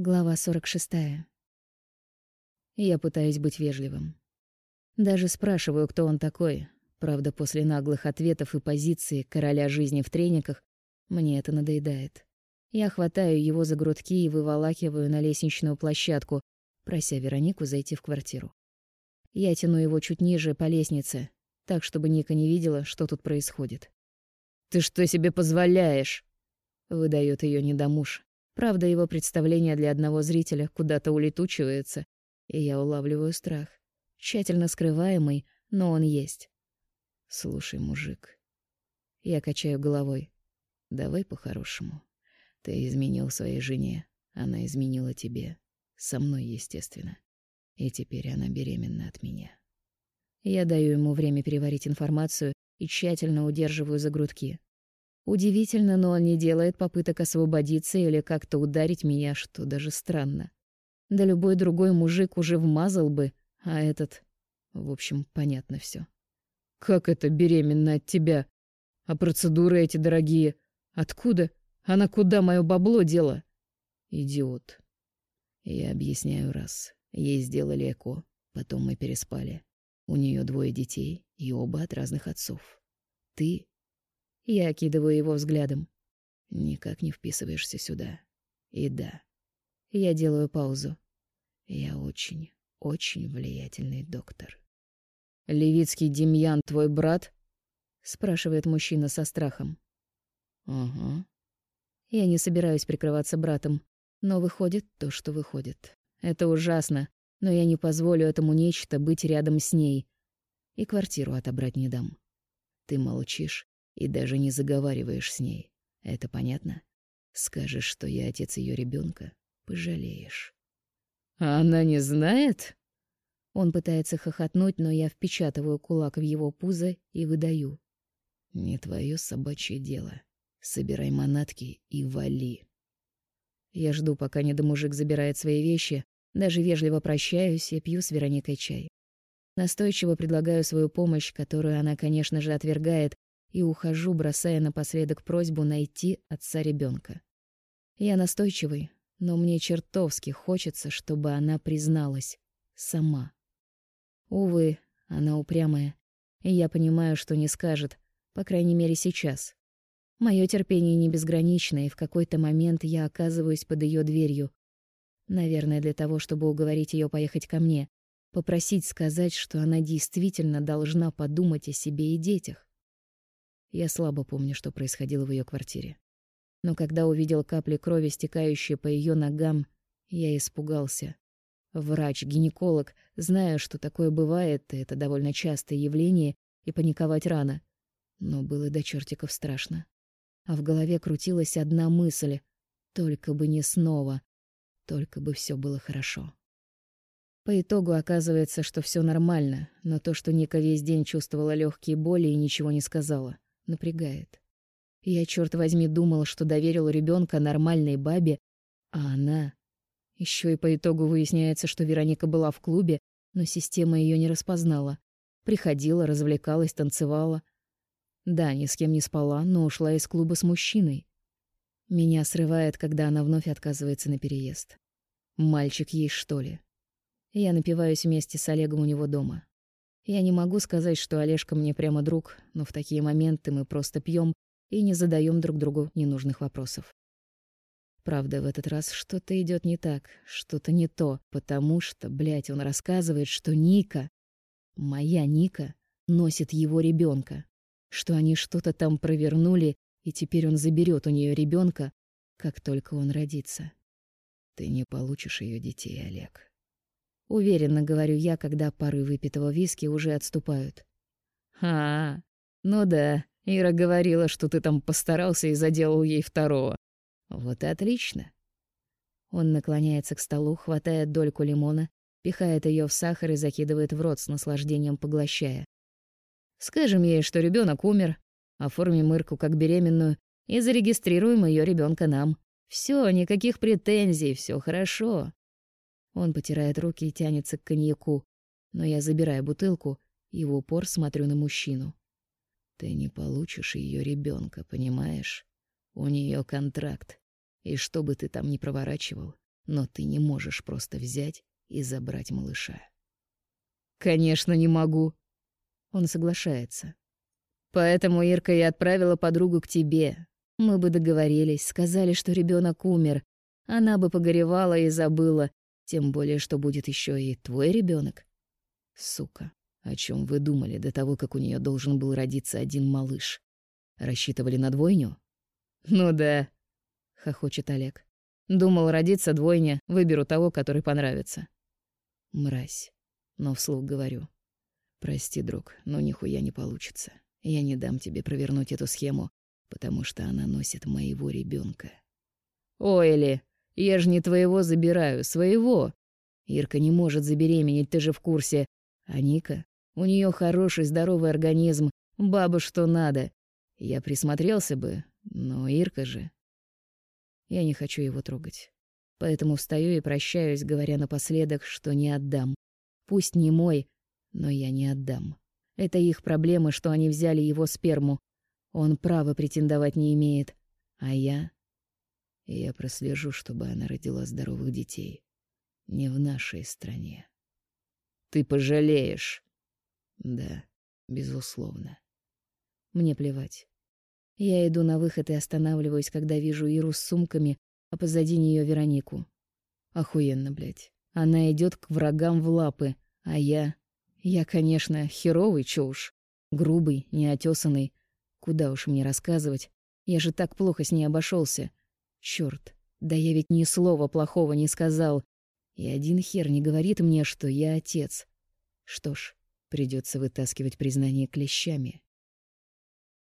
Глава 46. Я пытаюсь быть вежливым. Даже спрашиваю, кто он такой. Правда, после наглых ответов и позиции короля жизни в трениках мне это надоедает. Я хватаю его за грудки и выволакиваю на лестничную площадку, прося Веронику зайти в квартиру. Я тяну его чуть ниже по лестнице, так, чтобы Ника не видела, что тут происходит. «Ты что себе позволяешь?» — выдаёт её недомуж, Правда, его представление для одного зрителя куда-то улетучивается, и я улавливаю страх. Тщательно скрываемый, но он есть. Слушай, мужик. Я качаю головой. Давай по-хорошему. Ты изменил своей жене, она изменила тебе. Со мной, естественно. И теперь она беременна от меня. Я даю ему время переварить информацию и тщательно удерживаю за грудки. Удивительно, но он не делает попыток освободиться или как-то ударить меня, что даже странно. Да любой другой мужик уже вмазал бы, а этот... В общем, понятно все. «Как это беременна от тебя? А процедуры эти дорогие? Откуда? Она куда мое бабло дела?» «Идиот». Я объясняю раз. Ей сделали ЭКО, потом мы переспали. У нее двое детей, и оба от разных отцов. Ты я окидываю его взглядом. Никак не вписываешься сюда. И да, я делаю паузу. Я очень, очень влиятельный доктор. «Левицкий Демьян твой брат?» — спрашивает мужчина со страхом. «Ага». Я не собираюсь прикрываться братом, но выходит то, что выходит. Это ужасно, но я не позволю этому нечто быть рядом с ней. И квартиру отобрать не дам. Ты молчишь, и даже не заговариваешь с ней. Это понятно? Скажешь, что я отец ее ребенка, пожалеешь. А она не знает? Он пытается хохотнуть, но я впечатываю кулак в его пузо и выдаю. Не твое собачье дело. Собирай манатки и вали. Я жду, пока недомужик забирает свои вещи, даже вежливо прощаюсь и пью с Вероникой чай. Настойчиво предлагаю свою помощь, которую она, конечно же, отвергает, и ухожу, бросая напоследок просьбу найти отца ребенка. Я настойчивый, но мне чертовски хочется, чтобы она призналась. Сама. Увы, она упрямая, и я понимаю, что не скажет, по крайней мере сейчас. Мое терпение не безгранично, и в какой-то момент я оказываюсь под ее дверью. Наверное, для того, чтобы уговорить ее поехать ко мне, попросить сказать, что она действительно должна подумать о себе и детях. Я слабо помню, что происходило в ее квартире. Но когда увидел капли крови, стекающие по ее ногам, я испугался. Врач, гинеколог, знаю, что такое бывает, и это довольно частое явление, и паниковать рано. Но было до чертиков страшно. А в голове крутилась одна мысль — только бы не снова, только бы все было хорошо. По итогу оказывается, что все нормально, но то, что Ника весь день чувствовала легкие боли и ничего не сказала напрягает. Я, черт возьми, думал, что доверил ребенка нормальной бабе, а она... Еще и по итогу выясняется, что Вероника была в клубе, но система ее не распознала. Приходила, развлекалась, танцевала. Да, ни с кем не спала, но ушла из клуба с мужчиной. Меня срывает, когда она вновь отказывается на переезд. Мальчик ей, что ли? Я напиваюсь вместе с Олегом у него дома. Я не могу сказать, что Олежка мне прямо друг, но в такие моменты мы просто пьем и не задаем друг другу ненужных вопросов. Правда, в этот раз что-то идет не так, что-то не то, потому что, блядь, он рассказывает, что Ника, моя Ника, носит его ребенка, что они что-то там провернули, и теперь он заберет у нее ребенка, как только он родится. Ты не получишь ее детей, Олег. Уверенно говорю я, когда пары выпитого виски уже отступают. «А, ну да, Ира говорила, что ты там постарался и заделал ей второго. Вот и отлично». Он наклоняется к столу, хватает дольку лимона, пихает ее в сахар и закидывает в рот с наслаждением поглощая. «Скажем ей, что ребенок умер, оформим Ирку как беременную и зарегистрируем ее ребенка нам. Все, никаких претензий, все хорошо. Он потирает руки и тянется к коньяку, но я забираю бутылку и в упор смотрю на мужчину. Ты не получишь ее ребенка, понимаешь? У нее контракт. И что бы ты там ни проворачивал, Но ты не можешь просто взять и забрать малыша. Конечно, не могу. Он соглашается. Поэтому Ирка и отправила подругу к тебе. Мы бы договорились, сказали, что ребенок умер. Она бы погоревала и забыла, тем более, что будет еще и твой ребенок. Сука, о чем вы думали до того, как у нее должен был родиться один малыш? Рассчитывали на двойню? Ну да, хохочет Олег. Думал, родиться двойня, выберу того, который понравится. Мразь. Но вслух говорю. Прости, друг, но нихуя не получится. Я не дам тебе провернуть эту схему, потому что она носит моего ребенка. Ой, Эли, я же не твоего забираю, своего. Ирка не может забеременеть, ты же в курсе. А Ника? У нее хороший, здоровый организм, баба что надо. Я присмотрелся бы, но Ирка же... Я не хочу его трогать. Поэтому встаю и прощаюсь, говоря напоследок, что не отдам. Пусть не мой, но я не отдам. Это их проблемы, что они взяли его сперму. Он права претендовать не имеет. А я... Я прослежу, чтобы она родила здоровых детей. Не в нашей стране. Ты пожалеешь. Да, безусловно. Мне плевать. Я иду на выход и останавливаюсь, когда вижу Иру с сумками, а позади нее Веронику. Охуенно, блядь. Она идет к врагам в лапы, а я... Я, конечно, херовый, чё уж. Грубый, неотесанный. Куда уж мне рассказывать. Я же так плохо с ней обошелся. Чёрт, да я ведь ни слова плохого не сказал. И один хер не говорит мне, что я отец. Что ж, придется вытаскивать признание клещами.